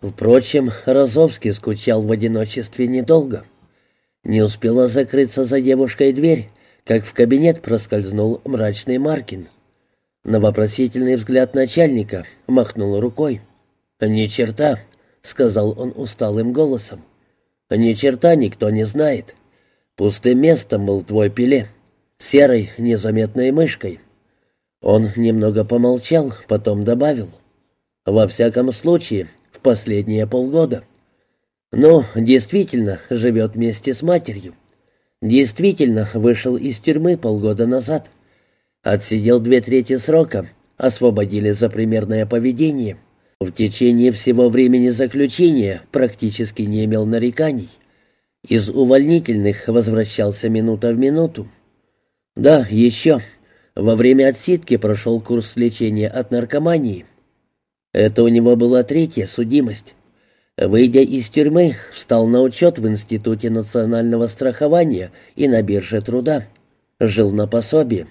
Впрочем, Розовский скучал в одиночестве недолго. Не успела закрыться за девушкой дверь, как в кабинет проскользнул мрачный Маркин. На вопросительный взгляд начальника махнул рукой. «Ни черта», — сказал он усталым голосом. «Ни черта никто не знает. Пустым местом был твой пиле, серой незаметной мышкой». Он немного помолчал, потом добавил. «Во всяком случае, последние полгода». «Ну, действительно, живет вместе с матерью. Действительно, вышел из тюрьмы полгода назад. Отсидел две трети срока, освободили за примерное поведение. В течение всего времени заключения практически не имел нареканий. Из увольнительных возвращался минута в минуту. Да, еще. Во время отсидки прошел курс лечения от наркомании. Это у него была третья судимость. Выйдя из тюрьмы, встал на учет в Институте национального страхования и на бирже труда. Жил на пособии.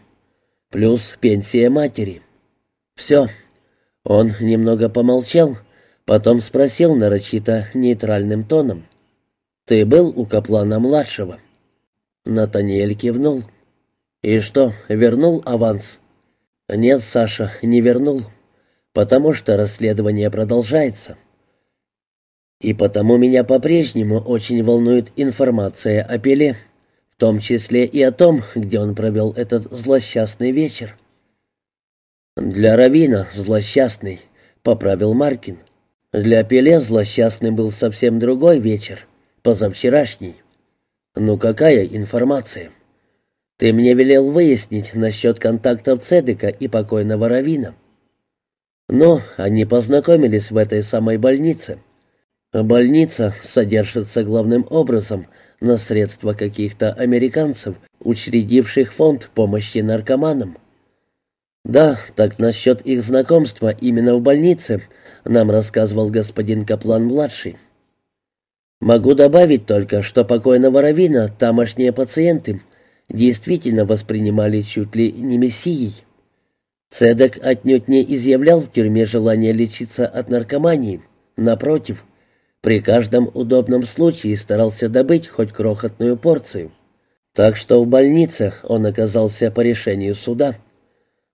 Плюс пенсия матери. Все. Он немного помолчал, потом спросил нарочито нейтральным тоном. «Ты был у Каплана-младшего?» Натаниэль кивнул. «И что, вернул аванс?» «Нет, Саша, не вернул, потому что расследование продолжается. И потому меня по-прежнему очень волнует информация о Пеле, в том числе и о том, где он провел этот злосчастный вечер». «Для Равина злосчастный», — поправил Маркин. «Для Пеле злосчастный был совсем другой вечер, позавчерашний». «Ну какая информация?» «Ты мне велел выяснить насчет контактов Цедека и покойного Равина». «Ну, они познакомились в этой самой больнице». «Больница содержится главным образом на средства каких-то американцев, учредивших фонд помощи наркоманам. «Да, так насчет их знакомства именно в больнице», — нам рассказывал господин Каплан-младший. «Могу добавить только, что покойного Равина тамошние пациенты действительно воспринимали чуть ли не мессией. Цедек отнюдь не изъявлял в тюрьме желания лечиться от наркомании. Напротив, при каждом удобном случае старался добыть хоть крохотную порцию. Так что в больнице он оказался по решению суда».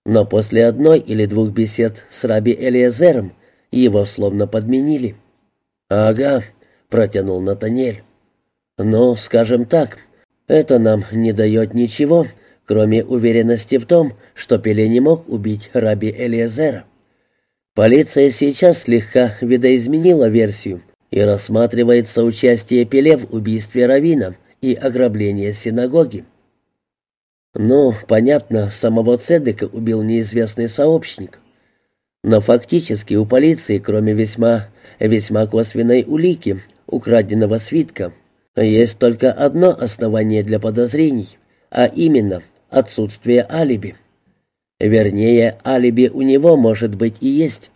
Но после одной или двух бесед с раби Элиезером его словно подменили. «Ага», — протянул Натаниэль. «Ну, скажем так, это нам не дает ничего, кроме уверенности в том, что Пеле не мог убить раби Элиезера. Полиция сейчас слегка видоизменила версию и рассматривает соучастие Пеле в убийстве Равина и ограблении синагоги. Ну, понятно, самого Цедека убил неизвестный сообщник. Но фактически у полиции, кроме весьма, весьма косвенной улики, украденного свитка, есть только одно основание для подозрений, а именно отсутствие алиби. Вернее, алиби у него, может быть, и есть,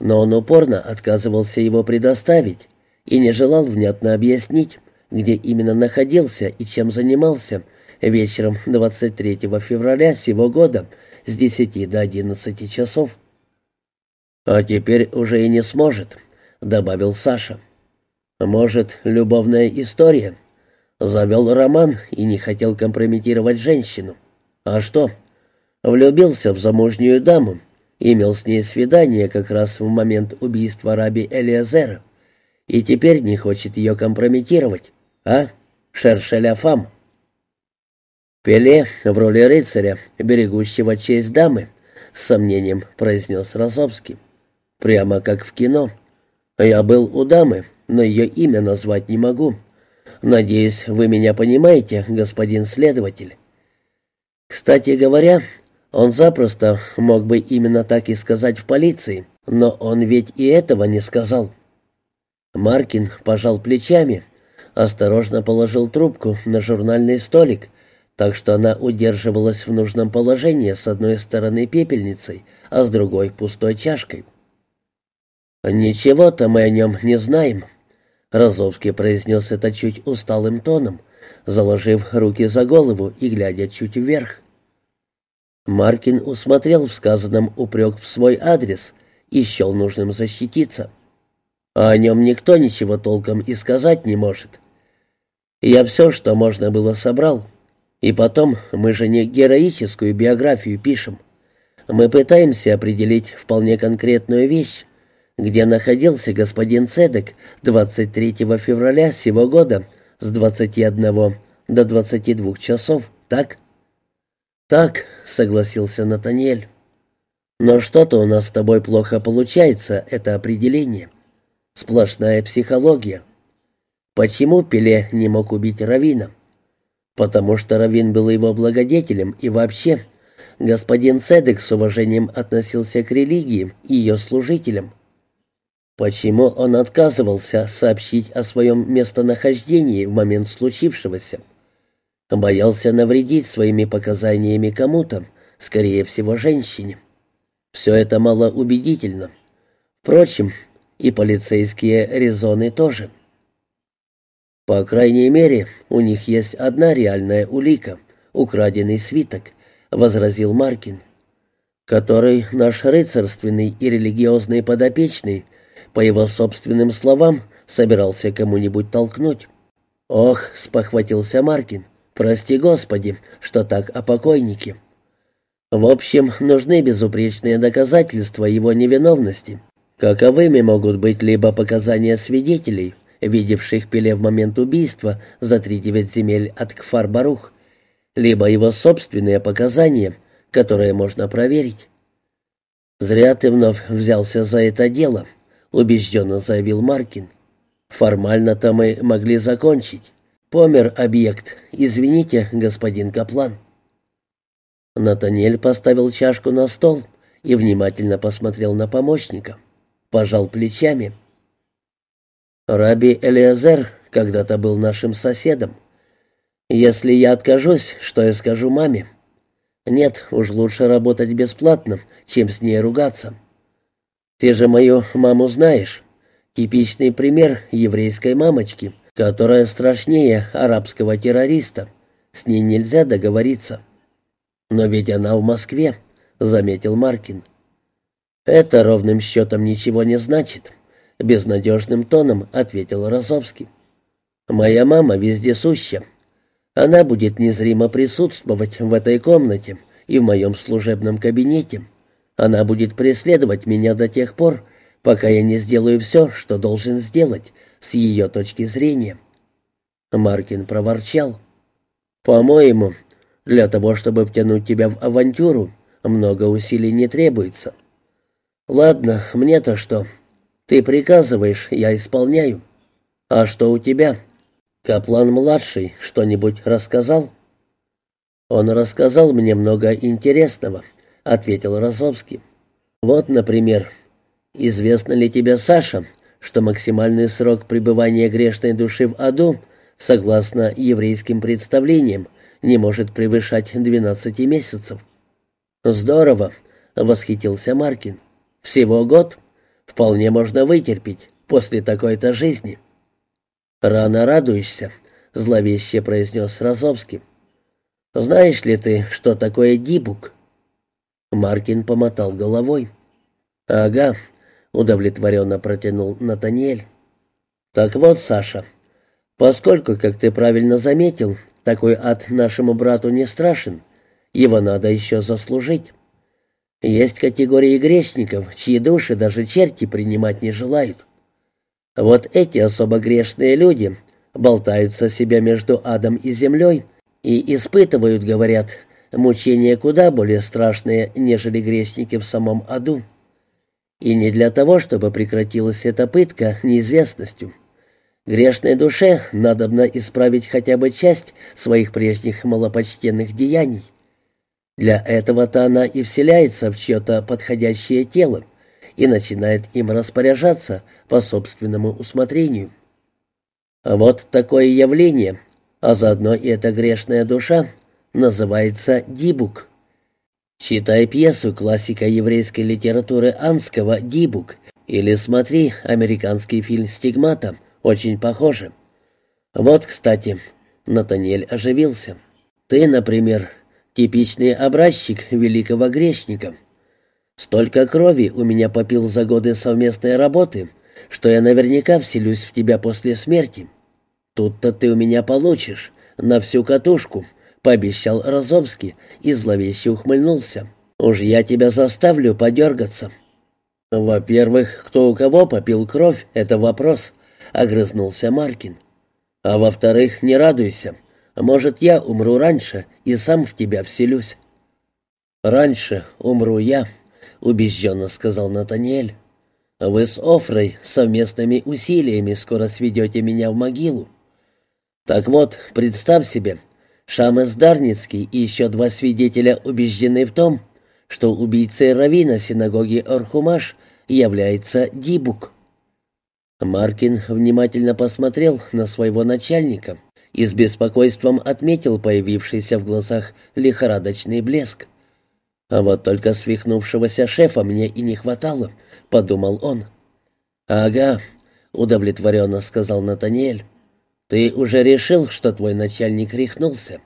но он упорно отказывался его предоставить и не желал внятно объяснить, где именно находился и чем занимался – вечером 23 февраля сего года с 10 до 11 часов. «А теперь уже и не сможет», — добавил Саша. «Может, любовная история?» Завел роман и не хотел компрометировать женщину. А что? Влюбился в замужнюю даму, имел с ней свидание как раз в момент убийства раби Элиазера и теперь не хочет ее компрометировать, а? Шершеля фам. «Пеле в роли рыцаря, берегущего честь дамы», — с сомнением произнес Розовский. «Прямо как в кино. Я был у дамы, но ее имя назвать не могу. Надеюсь, вы меня понимаете, господин следователь». Кстати говоря, он запросто мог бы именно так и сказать в полиции, но он ведь и этого не сказал. Маркин пожал плечами, осторожно положил трубку на журнальный столик так что она удерживалась в нужном положении с одной стороны пепельницей, а с другой пустой чашкой. «Ничего-то мы о нем не знаем», — Розовский произнес это чуть усталым тоном, заложив руки за голову и глядя чуть вверх. Маркин усмотрел в сказанном упрек в свой адрес и счел нужным защититься. а о нем никто ничего толком и сказать не может. Я все, что можно было, собрал. И потом, мы же не героическую биографию пишем. Мы пытаемся определить вполне конкретную вещь, где находился господин Цедек 23 февраля сего года с 21 до 22 часов, так? Так, согласился Натаниэль. Но что-то у нас с тобой плохо получается, это определение. Сплошная психология. Почему Пеле не мог убить Равина? Потому что Равин был его благодетелем и вообще господин Цедек с уважением относился к религии и ее служителям. Почему он отказывался сообщить о своем местонахождении в момент случившегося? Боялся навредить своими показаниями кому-то, скорее всего, женщине. Все это малоубедительно. Впрочем, и полицейские резоны тоже. По крайней мере, у них есть одна реальная улика — украденный свиток, — возразил Маркин, который наш рыцарственный и религиозный подопечный — по его собственным словам, собирался кому-нибудь толкнуть. «Ох», — спохватился Маркин, — «прости Господи, что так о покойнике». В общем, нужны безупречные доказательства его невиновности. Каковыми могут быть либо показания свидетелей, видевших Пеле в момент убийства за три девять земель от Кфар-Барух, либо его собственные показания, которые можно проверить. «Зря ты вновь взялся за это дело», убежденно заявил Маркин. «Формально-то мы могли закончить. Помер объект. Извините, господин Каплан». Натаниэль поставил чашку на стол и внимательно посмотрел на помощника. Пожал плечами. «Раби Элиазер когда-то был нашим соседом. Если я откажусь, что я скажу маме? Нет, уж лучше работать бесплатно, чем с ней ругаться». Ты же мою маму знаешь. Типичный пример еврейской мамочки, которая страшнее арабского террориста. С ней нельзя договориться. Но ведь она в Москве, заметил Маркин. Это ровным счетом ничего не значит, безнадежным тоном ответил Розовский. Моя мама везде суща. Она будет незримо присутствовать в этой комнате и в моем служебном кабинете. Она будет преследовать меня до тех пор, пока я не сделаю все, что должен сделать, с ее точки зрения». Маркин проворчал. «По-моему, для того, чтобы втянуть тебя в авантюру, много усилий не требуется. Ладно, мне-то что? Ты приказываешь, я исполняю. А что у тебя? Каплан-младший что-нибудь рассказал?» Он рассказал мне много интересного, ответил Розовский. Вот, например, известно ли тебе, Саша, что максимальный срок пребывания грешной души в аду, согласно еврейским представлениям, не может превышать 12 месяцев? Здорово, восхитился Маркин. Всего год вполне можно вытерпеть после такой-то жизни. Рано радуешься, зловеще произнес Розовский. Знаешь ли ты, что такое дибук? Маркин помотал головой. «Ага», — удовлетворенно протянул Натаниэль. «Так вот, Саша, поскольку, как ты правильно заметил, такой ад нашему брату не страшен, его надо еще заслужить. Есть категории грешников, чьи души даже черти принимать не желают. Вот эти особо грешные люди болтаются себя между адом и землей и испытывают, говорят, мучения куда более страшные, нежели грешники в самом аду. И не для того, чтобы прекратилась эта пытка неизвестностью. Грешной душе надобно исправить хотя бы часть своих прежних малопочтенных деяний. Для этого-то она и вселяется в чье-то подходящее тело и начинает им распоряжаться по собственному усмотрению. Вот такое явление, а заодно и эта грешная душа — называется «Дибук». Читай пьесу классика еврейской литературы Анского «Дибук» или смотри американский фильм «Стигмата», очень похоже. Вот, кстати, Натаниэль оживился. Ты, например, типичный образчик великого грешника. Столько крови у меня попил за годы совместной работы, что я наверняка вселюсь в тебя после смерти. Тут-то ты у меня получишь, на всю катушку, пообещал Розовский и зловеще ухмыльнулся. «Уж я тебя заставлю подергаться». «Во-первых, кто у кого попил кровь, это вопрос», — огрызнулся Маркин. «А во-вторых, не радуйся. Может, я умру раньше и сам в тебя вселюсь». «Раньше умру я», — убежденно сказал Натаниэль. «Вы с Офрой совместными усилиями скоро сведете меня в могилу. Так вот, представь себе, Шамес Дарницкий и еще два свидетеля убеждены в том, что убийцей равина синагоги Орхумаш является Дибук. Маркин внимательно посмотрел на своего начальника и с беспокойством отметил появившийся в глазах лихорадочный блеск. «А вот только свихнувшегося шефа мне и не хватало», — подумал он. «Ага», — удовлетворенно сказал Натаниэль. Ты уже решил, что твой начальник рехнулся.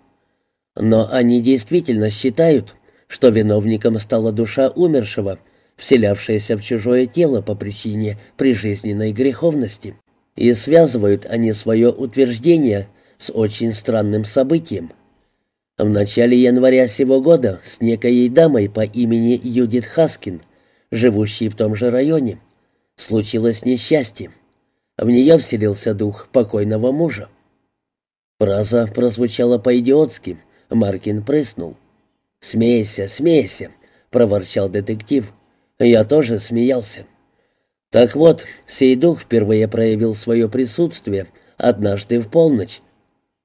Но они действительно считают, что виновником стала душа умершего, вселявшаяся в чужое тело по причине прижизненной греховности. И связывают они свое утверждение с очень странным событием. В начале января сего года с некой дамой по имени Юдит Хаскин, живущей в том же районе, случилось несчастье. В нее вселился дух покойного мужа. Фраза прозвучала по-идиотски. Маркин прыснул. «Смейся, смейся», — проворчал детектив. Я тоже смеялся. Так вот, сей дух впервые проявил свое присутствие однажды в полночь.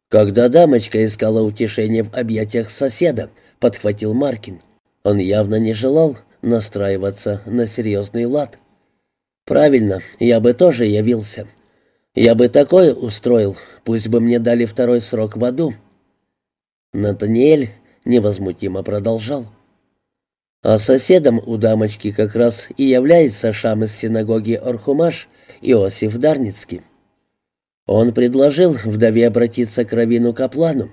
Когда дамочка искала утешение в объятиях соседа, подхватил Маркин. Он явно не желал настраиваться на серьезный лад. «Правильно, я бы тоже явился. Я бы такое устроил, пусть бы мне дали второй срок в аду». Натаниэль невозмутимо продолжал. А соседом у дамочки как раз и является шам из синагоги Орхумаш Иосиф Дарницкий. Он предложил вдове обратиться к Равину Каплану.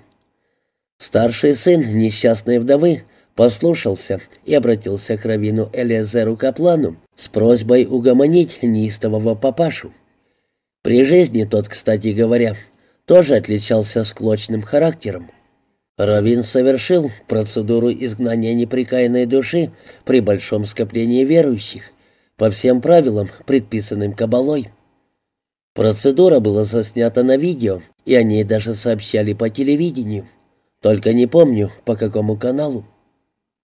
Старший сын несчастной вдовы послушался и обратился к Равину Элиезеру Каплану с просьбой угомонить неистового папашу. При жизни тот, кстати говоря, тоже отличался склочным характером. Равин совершил процедуру изгнания неприкаянной души при большом скоплении верующих, по всем правилам, предписанным Кабалой. Процедура была заснята на видео, и о ней даже сообщали по телевидению. Только не помню, по какому каналу.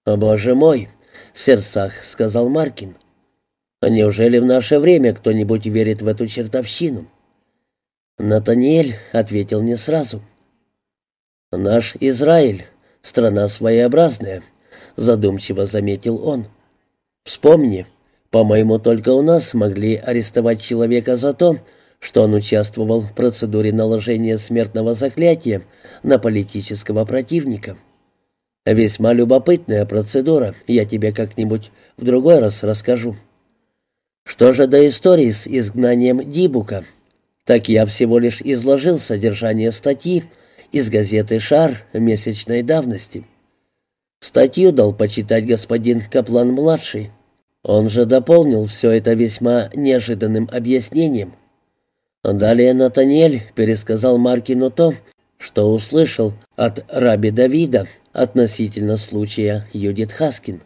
«О, боже мой!» — в сердцах сказал Маркин. «А неужели в наше время кто-нибудь верит в эту чертовщину?» Натаниэль ответил не сразу. «Наш Израиль — страна своеобразная», — задумчиво заметил он. «Вспомни, по-моему, только у нас могли арестовать человека за то, что он участвовал в процедуре наложения смертного заклятия на политического противника». Весьма любопытная процедура, я тебе как-нибудь в другой раз расскажу. Что же до истории с изгнанием Дибука? Так я всего лишь изложил содержание статьи из газеты «Шар» месячной давности. Статью дал почитать господин Каплан-младший. Он же дополнил все это весьма неожиданным объяснением. Далее Натаниэль пересказал Маркину то, что услышал от раби Давида относительно случая Юдит Хаскин.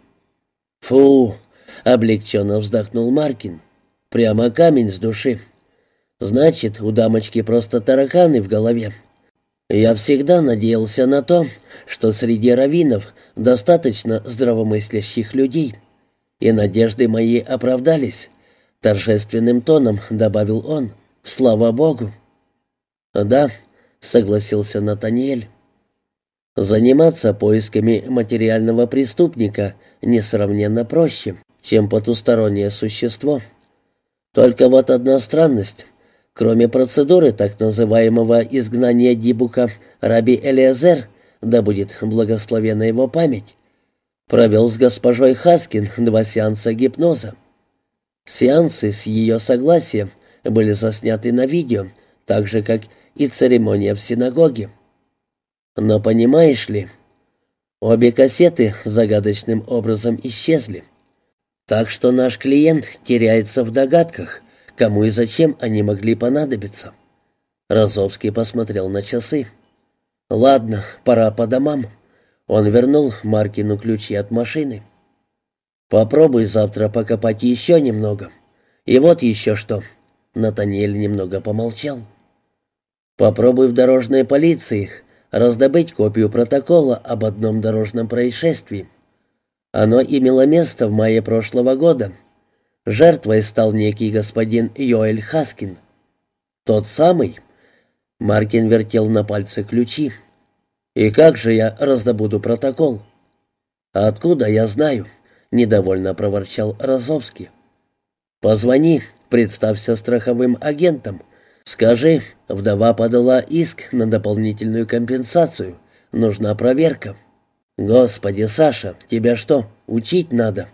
«Фу!» — облегченно вздохнул Маркин. «Прямо камень с души. Значит, у дамочки просто тараканы в голове. Я всегда надеялся на то, что среди раввинов достаточно здравомыслящих людей. И надежды мои оправдались», — торжественным тоном добавил он. «Слава Богу!» «Да», — согласился Натаниэль. Заниматься поисками материального преступника несравненно проще, чем потустороннее существо. Только вот одна странность. Кроме процедуры так называемого изгнания Дибука, раби Элиазер, да будет благословена его память, провел с госпожой Хаскин два сеанса гипноза. Сеансы с ее согласия были засняты на видео, так же, как и церемония в синагоге. Но понимаешь ли, обе кассеты загадочным образом исчезли. Так что наш клиент теряется в догадках, кому и зачем они могли понадобиться. Розовский посмотрел на часы. «Ладно, пора по домам». Он вернул Маркину ключи от машины. «Попробуй завтра покопать еще немного. И вот еще что». Натаниэль немного помолчал. «Попробуй в дорожной полиции раздобыть копию протокола об одном дорожном происшествии. Оно имело место в мае прошлого года. Жертвой стал некий господин Йоэль Хаскин. Тот самый. Маркин вертел на пальце ключи. «И как же я раздобуду протокол?» «Откуда я знаю?» — недовольно проворчал Розовский. «Позвони, представься страховым агентом. Скажи, вдова подала иск на дополнительную компенсацию. Нужна проверка». «Господи, Саша, тебя что, учить надо?»